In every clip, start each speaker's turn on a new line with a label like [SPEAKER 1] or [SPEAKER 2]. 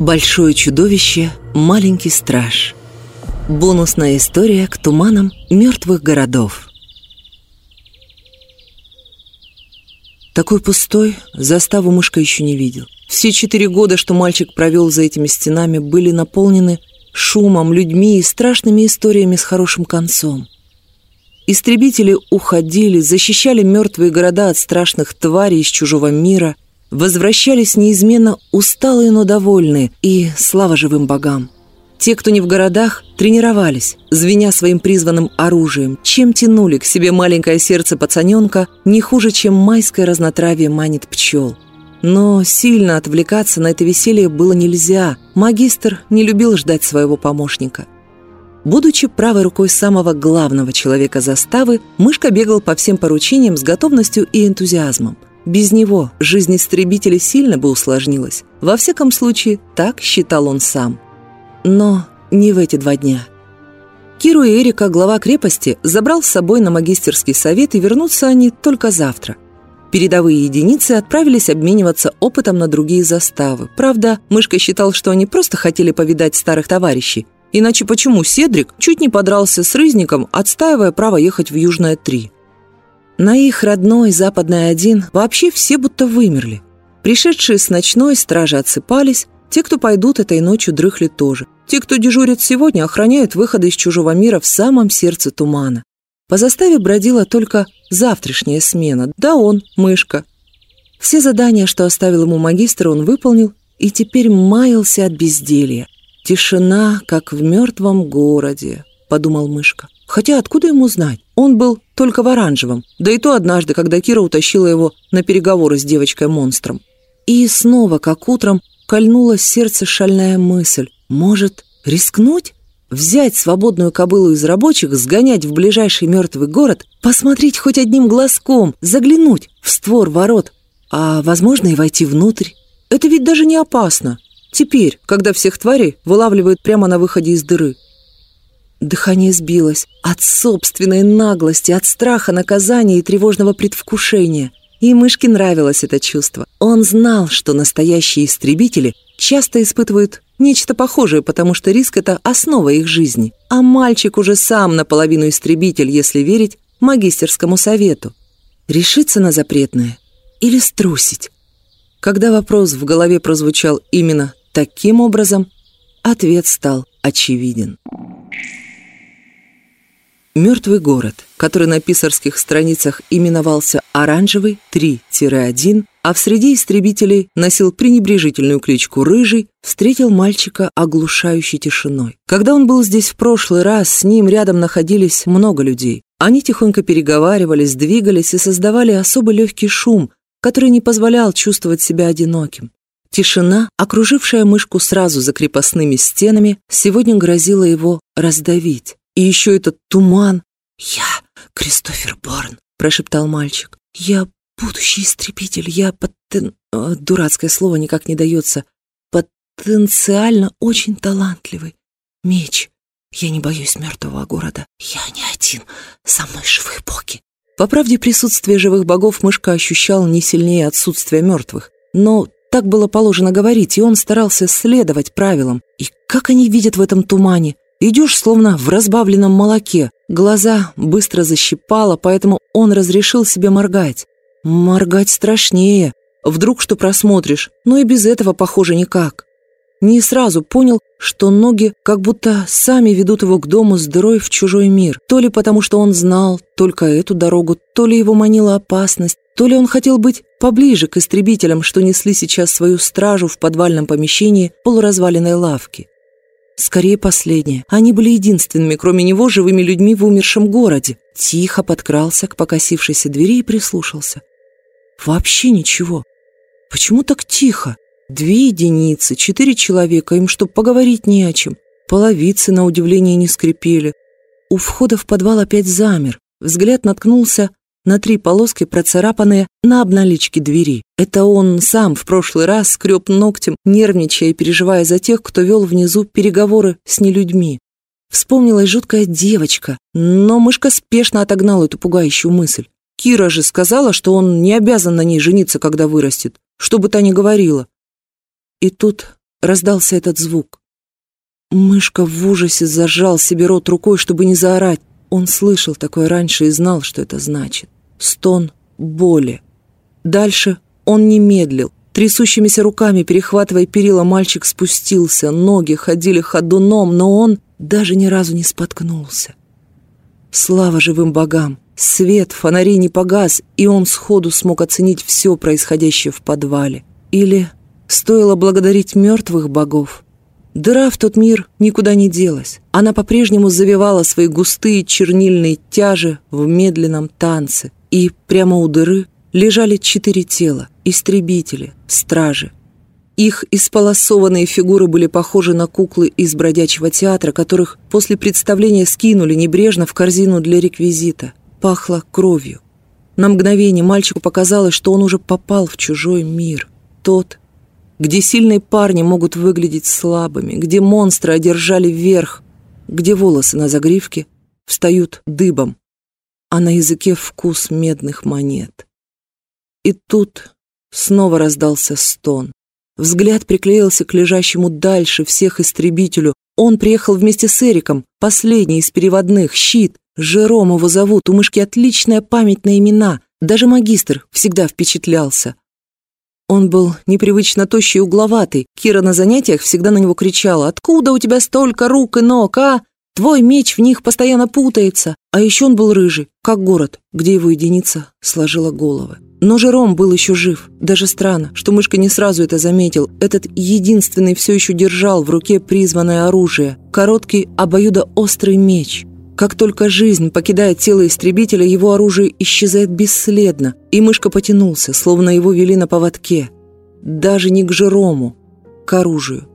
[SPEAKER 1] Большое чудовище, маленький страж. Бонусная история к туманам мертвых городов. Такой пустой заставу мышка еще не видел. Все четыре года, что мальчик провел за этими стенами, были наполнены шумом, людьми и страшными историями с хорошим концом. Истребители уходили, защищали мертвые города от страшных тварей из чужого мира, возвращались неизменно усталые, но довольные, и слава живым богам. Те, кто не в городах, тренировались, звеня своим призванным оружием, чем тянули к себе маленькое сердце пацаненка, не хуже, чем майское разнотравие манит пчел. Но сильно отвлекаться на это веселье было нельзя. Магистр не любил ждать своего помощника. Будучи правой рукой самого главного человека заставы, Мышка бегал по всем поручениям с готовностью и энтузиазмом. Без него жизнь истребителя сильно бы усложнилась. Во всяком случае, так считал он сам. Но не в эти два дня. Киру и Эрика, глава крепости, забрал с собой на магистерский совет, и вернутся они только завтра. Передовые единицы отправились обмениваться опытом на другие заставы. Правда, Мышка считал, что они просто хотели повидать старых товарищей. Иначе почему Седрик чуть не подрался с Рызником, отстаивая право ехать в Южное 3? На их родной Западной 1 вообще все будто вымерли. Пришедшие с ночной стражи отсыпались, те, кто пойдут этой ночью, дрыхли тоже. Те, кто дежурит сегодня, охраняют выходы из чужого мира в самом сердце тумана. По заставе бродила только завтрашняя смена, да он, мышка. Все задания, что оставил ему магистр, он выполнил и теперь маялся от безделья. «Тишина, как в мертвом городе», — подумал мышка. Хотя откуда ему знать? Он был только в оранжевом, да и то однажды, когда Кира утащила его на переговоры с девочкой-монстром. И снова, как утром, кольнула сердце шальная мысль. Может, рискнуть? Взять свободную кобылу из рабочих, сгонять в ближайший мертвый город, посмотреть хоть одним глазком, заглянуть в створ ворот, а, возможно, и войти внутрь. Это ведь даже не опасно. Теперь, когда всех тварей вылавливают прямо на выходе из дыры. Дыхание сбилось от собственной наглости, от страха наказания и тревожного предвкушения. И мышке нравилось это чувство. Он знал, что настоящие истребители часто испытывают нечто похожее, потому что риск — это основа их жизни. А мальчик уже сам наполовину истребитель, если верить магистерскому совету. Решиться на запретное или струсить? Когда вопрос в голове прозвучал именно таким образом, ответ стал очевиден. Мертвый город, который на писарских страницах именовался «Оранжевый 3-1», а в среде истребителей носил пренебрежительную кличку «Рыжий», встретил мальчика оглушающей тишиной. Когда он был здесь в прошлый раз, с ним рядом находились много людей. Они тихонько переговаривались, двигались и создавали особо легкий шум, который не позволял чувствовать себя одиноким. Тишина, окружившая мышку сразу за крепостными стенами, сегодня грозила его раздавить. И еще этот туман. «Я Кристофер Борн», — прошептал мальчик. «Я будущий истребитель. Я потен...» э, Дурацкое слово никак не дается. «Потенциально очень талантливый. Меч. Я не боюсь мертвого города. Я не один. Со мной живые боги». По правде, присутствие живых богов мышка ощущал не сильнее отсутствия мертвых. Но так было положено говорить, и он старался следовать правилам. И как они видят в этом тумане? Идешь словно в разбавленном молоке. Глаза быстро защипало, поэтому он разрешил себе моргать. Моргать страшнее. Вдруг что просмотришь, но и без этого, похоже, никак. Не сразу понял, что ноги как будто сами ведут его к дому с дырой в чужой мир. То ли потому, что он знал только эту дорогу, то ли его манила опасность, то ли он хотел быть поближе к истребителям, что несли сейчас свою стражу в подвальном помещении полуразваленной лавки. Скорее последнее. Они были единственными, кроме него, живыми людьми в умершем городе. Тихо подкрался к покосившейся двери и прислушался. Вообще ничего. Почему так тихо? Две единицы, четыре человека, им что, поговорить не о чем. Половицы, на удивление, не скрипели. У входа в подвал опять замер. Взгляд наткнулся на три полоски, процарапанные на обналичке двери. Это он сам в прошлый раз скреб ногтем, нервничая и переживая за тех, кто вел внизу переговоры с нелюдьми. Вспомнилась жуткая девочка, но мышка спешно отогнала эту пугающую мысль. Кира же сказала, что он не обязан на ней жениться, когда вырастет, что бы та ни говорила. И тут раздался этот звук. Мышка в ужасе зажал себе рот рукой, чтобы не заорать. Он слышал такое раньше и знал, что это значит. Стон боли. Дальше он не медлил. Трясущимися руками, перехватывая перила, мальчик спустился. Ноги ходили ходуном, но он даже ни разу не споткнулся. Слава живым богам! Свет фонарей не погас, и он сходу смог оценить все происходящее в подвале. Или стоило благодарить мертвых богов? Дыра в тот мир никуда не делась. Она по-прежнему завивала свои густые чернильные тяжи в медленном танце. И прямо у дыры лежали четыре тела — истребители, стражи. Их исполосованные фигуры были похожи на куклы из бродячего театра, которых после представления скинули небрежно в корзину для реквизита. Пахло кровью. На мгновение мальчику показалось, что он уже попал в чужой мир. Тот, где сильные парни могут выглядеть слабыми, где монстры одержали верх, где волосы на загривке встают дыбом, а на языке вкус медных монет. И тут снова раздался стон. Взгляд приклеился к лежащему дальше всех истребителю. Он приехал вместе с Эриком, последний из переводных, щит. Жером его зовут, у мышки отличная память на имена. Даже магистр всегда впечатлялся. Он был непривычно тощий и угловатый. Кира на занятиях всегда на него кричала «Откуда у тебя столько рук и ног, а? Твой меч в них постоянно путается». А еще он был рыжий, как город, где его единица сложила головы. Но Жером был еще жив. Даже странно, что мышка не сразу это заметил. Этот единственный все еще держал в руке призванное оружие. Короткий, обоюдоострый меч. Как только жизнь покидает тело истребителя, его оружие исчезает бесследно, и мышка потянулся, словно его вели на поводке. Даже не к Жерому, к оружию.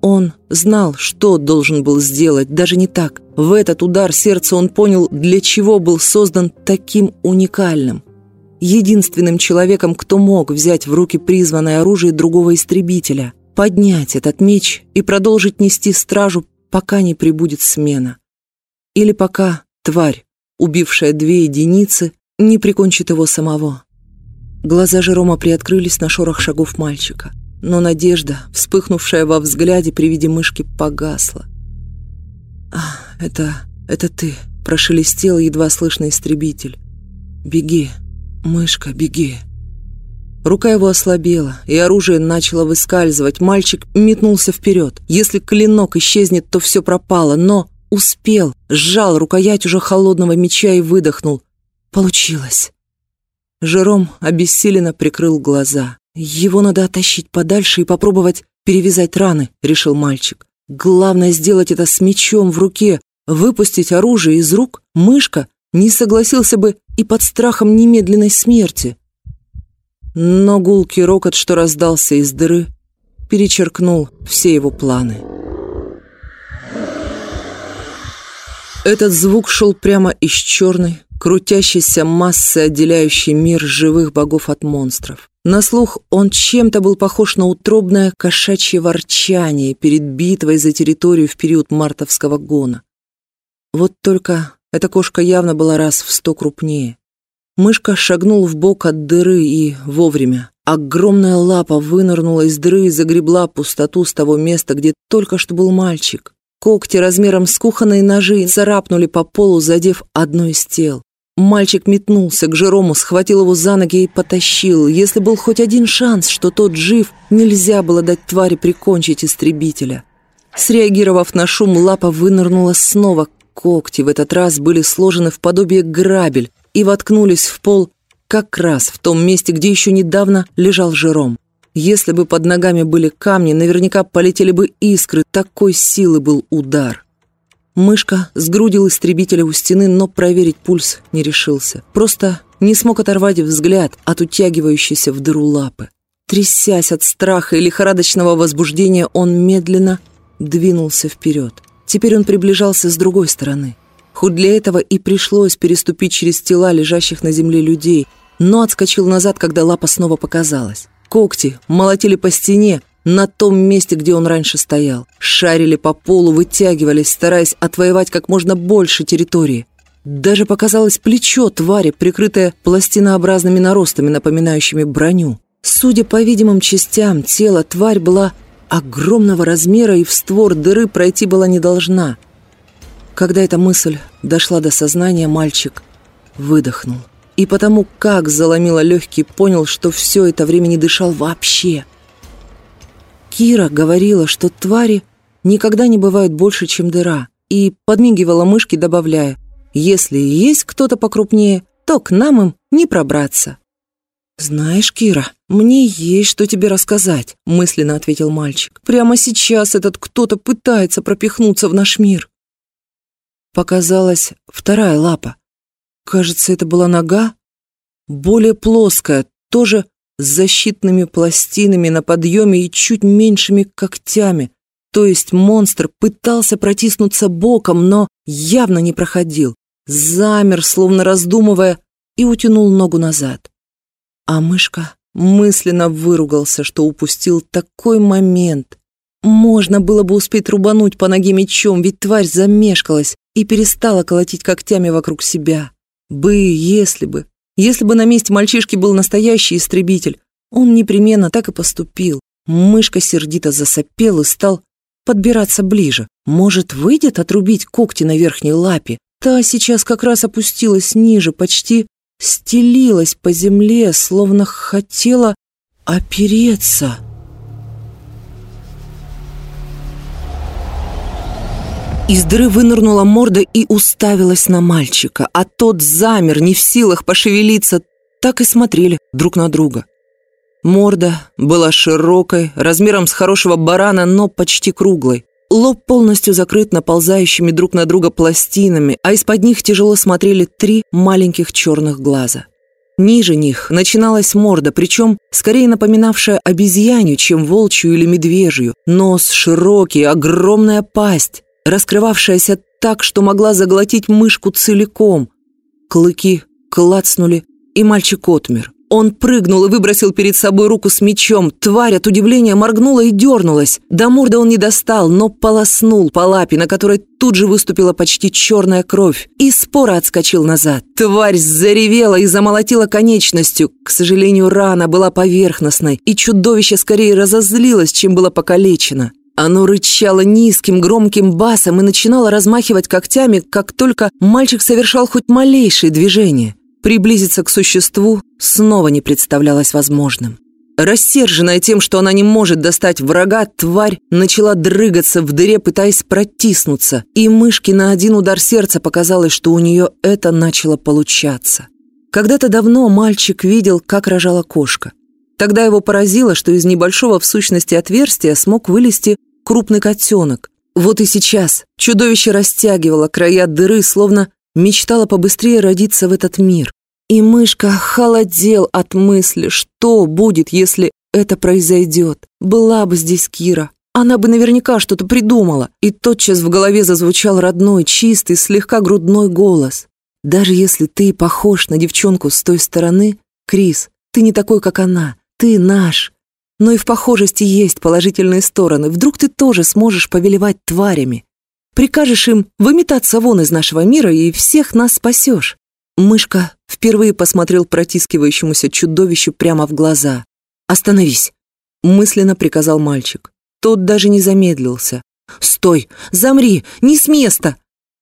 [SPEAKER 1] Он знал, что должен был сделать, даже не так. В этот удар сердца он понял, для чего был создан таким уникальным. Единственным человеком, кто мог взять в руки призванное оружие другого истребителя, поднять этот меч и продолжить нести стражу, пока не прибудет смена. Или пока тварь, убившая две единицы, не прикончит его самого. Глаза Жерома приоткрылись на шорох шагов мальчика, но надежда, вспыхнувшая во взгляде при виде мышки, погасла. «А, это... это ты», — прошелестел едва слышный истребитель. «Беги, мышка, беги». Рука его ослабела, и оружие начало выскальзывать. Мальчик метнулся вперед. Если клинок исчезнет, то все пропало, но Успел, сжал рукоять уже холодного меча и выдохнул. Получилось. Жером обессиленно прикрыл глаза. «Его надо оттащить подальше и попробовать перевязать раны», — решил мальчик. «Главное сделать это с мечом в руке. Выпустить оружие из рук мышка не согласился бы и под страхом немедленной смерти». Но гулкий рокот, что раздался из дыры, перечеркнул все его планы. Этот звук шел прямо из черной, крутящейся массы, отделяющей мир живых богов от монстров. На слух он чем-то был похож на утробное кошачье ворчание перед битвой за территорию в период мартовского гона. Вот только эта кошка явно была раз в сто крупнее. Мышка шагнул в бок от дыры и вовремя. Огромная лапа вынырнула из дыры и загребла пустоту с того места, где только что был мальчик. Когти размером с кухонные ножи царапнули по полу, задев одно из тел. Мальчик метнулся к Жерому, схватил его за ноги и потащил. Если был хоть один шанс, что тот жив, нельзя было дать твари прикончить истребителя. Среагировав на шум, лапа вынырнула снова. Когти в этот раз были сложены в подобие грабель и воткнулись в пол как раз в том месте, где еще недавно лежал Жером. Если бы под ногами были камни, наверняка полетели бы искры, такой силы был удар. Мышка сгрудил истребителя у стены, но проверить пульс не решился. Просто не смог оторвать взгляд от утягивающейся в дыру лапы. Трясясь от страха и лихорадочного возбуждения, он медленно двинулся вперед. Теперь он приближался с другой стороны. Хоть для этого и пришлось переступить через тела лежащих на земле людей, но отскочил назад, когда лапа снова показалась. Когти молотили по стене, на том месте, где он раньше стоял. Шарили по полу, вытягивались, стараясь отвоевать как можно больше территории. Даже показалось плечо твари, прикрытое пластинообразными наростами, напоминающими броню. Судя по видимым частям, тело тварь была огромного размера и в створ дыры пройти была не должна. Когда эта мысль дошла до сознания, мальчик выдохнул. И потому, как заломило легкий, понял, что все это время не дышал вообще. Кира говорила, что твари никогда не бывают больше, чем дыра, и подмигивала мышки, добавляя, «Если есть кто-то покрупнее, то к нам им не пробраться». «Знаешь, Кира, мне есть что тебе рассказать», — мысленно ответил мальчик. «Прямо сейчас этот кто-то пытается пропихнуться в наш мир». Показалась вторая лапа. Кажется, это была нога, более плоская, тоже с защитными пластинами на подъеме и чуть меньшими когтями. То есть монстр пытался протиснуться боком, но явно не проходил. Замер, словно раздумывая, и утянул ногу назад. А мышка мысленно выругался, что упустил такой момент. Можно было бы успеть рубануть по ноге мечом, ведь тварь замешкалась и перестала колотить когтями вокруг себя. Бы, если бы. Если бы на месте мальчишки был настоящий истребитель, он непременно так и поступил. Мышка сердито засопел и стал подбираться ближе. Может, выйдет отрубить когти на верхней лапе? Та сейчас как раз опустилась ниже, почти стелилась по земле, словно хотела опереться. Из дыры вынырнула морда и уставилась на мальчика, а тот замер, не в силах пошевелиться, так и смотрели друг на друга. Морда была широкой, размером с хорошего барана, но почти круглой. Лоб полностью закрыт наползающими друг на друга пластинами, а из-под них тяжело смотрели три маленьких черных глаза. Ниже них начиналась морда, причем скорее напоминавшая обезьянью, чем волчью или медвежью. Нос широкий, огромная пасть, раскрывавшаяся так, что могла заглотить мышку целиком. Клыки клацнули, и мальчик отмер. Он прыгнул и выбросил перед собой руку с мечом. Тварь от удивления моргнула и дернулась. До морда он не достал, но полоснул по лапе, на которой тут же выступила почти черная кровь, и споро отскочил назад. Тварь заревела и замолотила конечностью. К сожалению, рана была поверхностной, и чудовище скорее разозлилось, чем было покалечено. Оно рычало низким, громким басом и начинало размахивать когтями, как только мальчик совершал хоть малейшее движение. Приблизиться к существу снова не представлялось возможным. Рассерженная тем, что она не может достать врага, тварь начала дрыгаться в дыре, пытаясь протиснуться, и мышке на один удар сердца показалось, что у нее это начало получаться. Когда-то давно мальчик видел, как рожала кошка. Тогда его поразило, что из небольшого в сущности отверстия смог вылезти крупный котенок. Вот и сейчас чудовище растягивало края дыры, словно мечтала побыстрее родиться в этот мир. И мышка холодел от мысли, что будет, если это произойдет. Была бы здесь Кира. Она бы наверняка что-то придумала. И тотчас в голове зазвучал родной, чистый, слегка грудной голос. Даже если ты похож на девчонку с той стороны, Крис, ты не такой, как она. Ты наш. Но и в похожести есть положительные стороны. Вдруг ты тоже сможешь повелевать тварями. Прикажешь им выметаться вон из нашего мира и всех нас спасешь. Мышка впервые посмотрел протискивающемуся чудовищу прямо в глаза. «Остановись!» — мысленно приказал мальчик. Тот даже не замедлился. «Стой! Замри! Не с места!»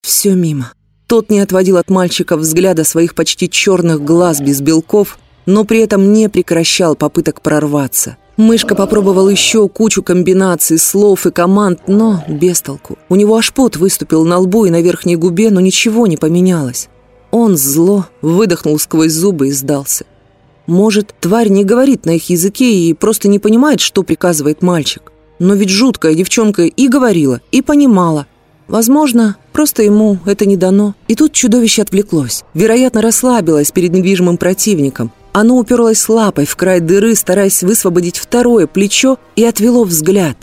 [SPEAKER 1] Все мимо. Тот не отводил от мальчика взгляда своих почти черных глаз без белков, но при этом не прекращал попыток прорваться. Мышка попробовал еще кучу комбинаций, слов и команд, но без толку. У него аж пот выступил на лбу и на верхней губе, но ничего не поменялось. Он зло выдохнул сквозь зубы и сдался. Может, тварь не говорит на их языке и просто не понимает, что приказывает мальчик. Но ведь жуткая девчонка и говорила, и понимала. Возможно, просто ему это не дано. И тут чудовище отвлеклось. Вероятно, расслабилось перед недвижимым противником. Оно уперлось лапой в край дыры, стараясь высвободить второе плечо, и отвело взгляд.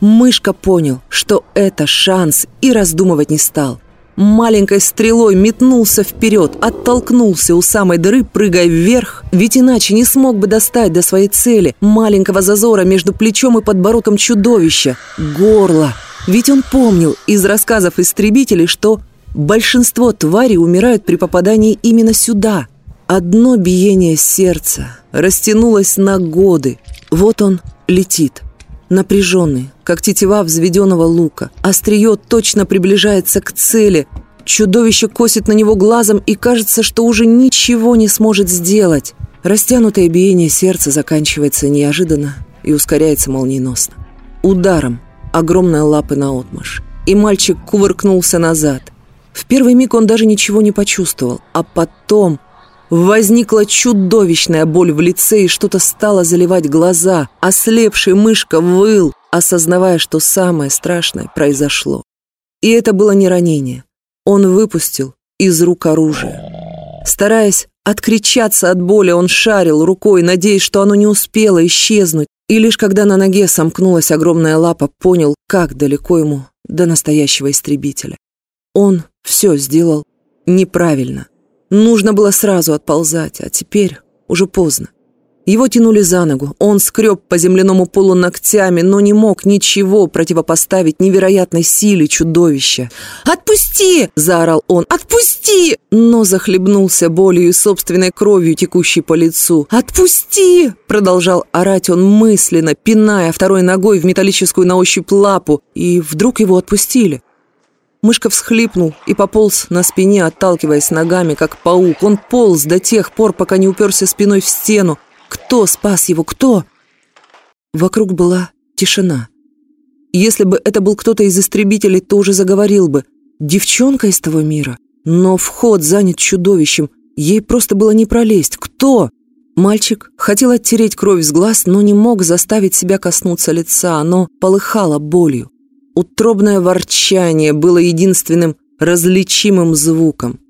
[SPEAKER 1] Мышка понял, что это шанс, и раздумывать не стал маленькой стрелой метнулся вперед, оттолкнулся у самой дыры, прыгая вверх, ведь иначе не смог бы достать до своей цели маленького зазора между плечом и подбородком чудовища – горло. Ведь он помнил из рассказов истребителей, что большинство тварей умирают при попадании именно сюда. Одно биение сердца растянулось на годы. Вот он летит. напряженный, как тетива взведенного лука. Острие точно приближается к цели. Чудовище косит на него глазом и кажется, что уже ничего не сможет сделать. Растянутое биение сердца заканчивается неожиданно и ускоряется молниеносно. Ударом огромная лапы наотмашь, и мальчик кувыркнулся назад. В первый миг он даже ничего не почувствовал, а потом возникла чудовищная боль в лице, и что-то стало заливать глаза. Ослепший мышка выл, осознавая, что самое страшное произошло. И это было не ранение. Он выпустил из рук оружие. Стараясь Откричаться от боли он шарил рукой, надеясь, что оно не успело исчезнуть, и лишь когда на ноге сомкнулась огромная лапа, понял, как далеко ему до настоящего истребителя. Он все сделал неправильно. Нужно было сразу отползать, а теперь уже поздно. Его тянули за ногу, он скреб по земляному полу ногтями, но не мог ничего противопоставить невероятной силе чудовища. «Отпусти!» – заорал он. «Отпусти!» Но захлебнулся болью и собственной кровью, текущей по лицу. «Отпусти!» – продолжал орать он мысленно, пиная второй ногой в металлическую на ощупь лапу, и вдруг его отпустили. Мышка всхлипнул и пополз на спине, отталкиваясь ногами, как паук. Он полз до тех пор, пока не уперся спиной в стену, кто спас его? Кто? Вокруг была тишина. Если бы это был кто-то из истребителей, то уже заговорил бы. Девчонка из того мира. Но вход занят чудовищем. Ей просто было не пролезть. Кто? Мальчик хотел оттереть кровь с глаз, но не мог заставить себя коснуться лица. Оно полыхало болью. Утробное ворчание было единственным различимым звуком.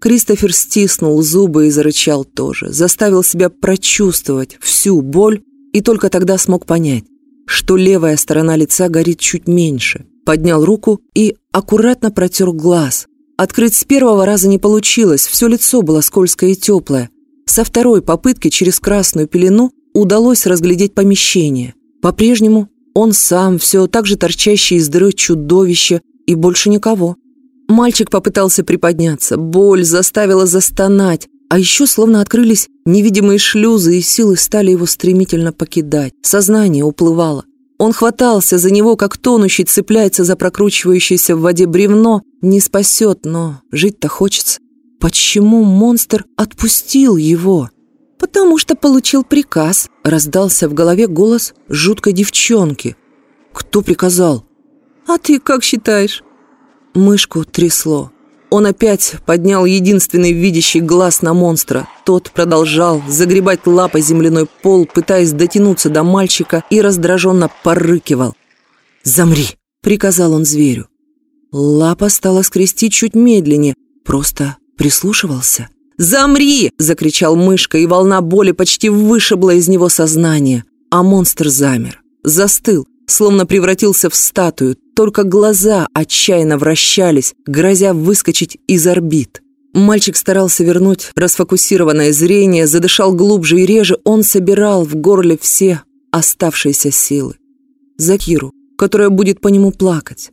[SPEAKER 1] Кристофер стиснул зубы и зарычал тоже, заставил себя прочувствовать всю боль и только тогда смог понять, что левая сторона лица горит чуть меньше. Поднял руку и аккуратно протер глаз. Открыть с первого раза не получилось, все лицо было скользкое и теплое. Со второй попытки через красную пелену удалось разглядеть помещение. По-прежнему он сам, все так же торчащий из дыры чудовище и больше никого. Мальчик попытался приподняться, боль заставила застонать, а еще словно открылись невидимые шлюзы, и силы стали его стремительно покидать. Сознание уплывало. Он хватался за него, как тонущий цепляется за прокручивающееся в воде бревно. Не спасет, но жить-то хочется. Почему монстр отпустил его? «Потому что получил приказ», — раздался в голове голос жуткой девчонки. «Кто приказал?» «А ты как считаешь?» Мышку трясло. Он опять поднял единственный видящий глаз на монстра. Тот продолжал загребать лапой земляной пол, пытаясь дотянуться до мальчика и раздраженно порыкивал. «Замри!» — приказал он зверю. Лапа стала скрести чуть медленнее, просто прислушивался. «Замри!» — закричал мышка, и волна боли почти вышибла из него сознание. А монстр замер, застыл, словно превратился в статую, только глаза отчаянно вращались, грозя выскочить из орбит. Мальчик старался вернуть расфокусированное зрение, задышал глубже и реже, он собирал в горле все оставшиеся силы. За Киру, которая будет по нему плакать.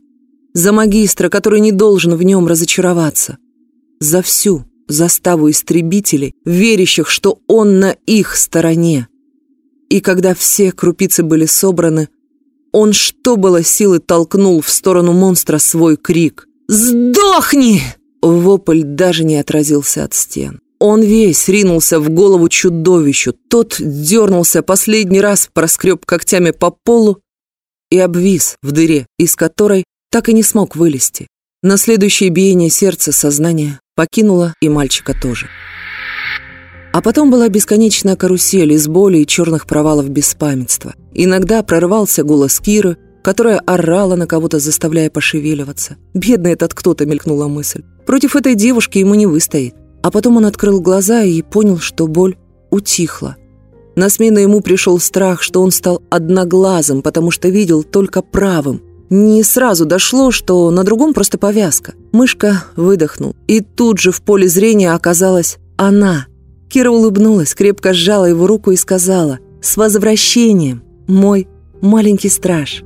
[SPEAKER 1] За магистра, который не должен в нем разочароваться. За всю заставу истребителей, верящих, что он на их стороне. И когда все крупицы были собраны, он, что было силы, толкнул в сторону монстра свой крик. «Сдохни!» Вопль даже не отразился от стен. Он весь ринулся в голову чудовищу. Тот дернулся последний раз, проскреб когтями по полу и обвис в дыре, из которой так и не смог вылезти. На следующее биение сердца сознание покинуло и мальчика тоже. А потом была бесконечная карусель из боли и черных провалов беспамятства. Иногда прорывался голос Киры, которая орала на кого-то, заставляя пошевеливаться. Бедный этот кто-то, мелькнула мысль. Против этой девушки ему не выстоит. А потом он открыл глаза и понял, что боль утихла. На смену ему пришел страх, что он стал одноглазым, потому что видел только правым. Не сразу дошло, что на другом просто повязка. Мышка выдохнул, и тут же в поле зрения оказалась она – Кира улыбнулась, крепко сжала его руку и сказала «С возвращением, мой маленький страж!»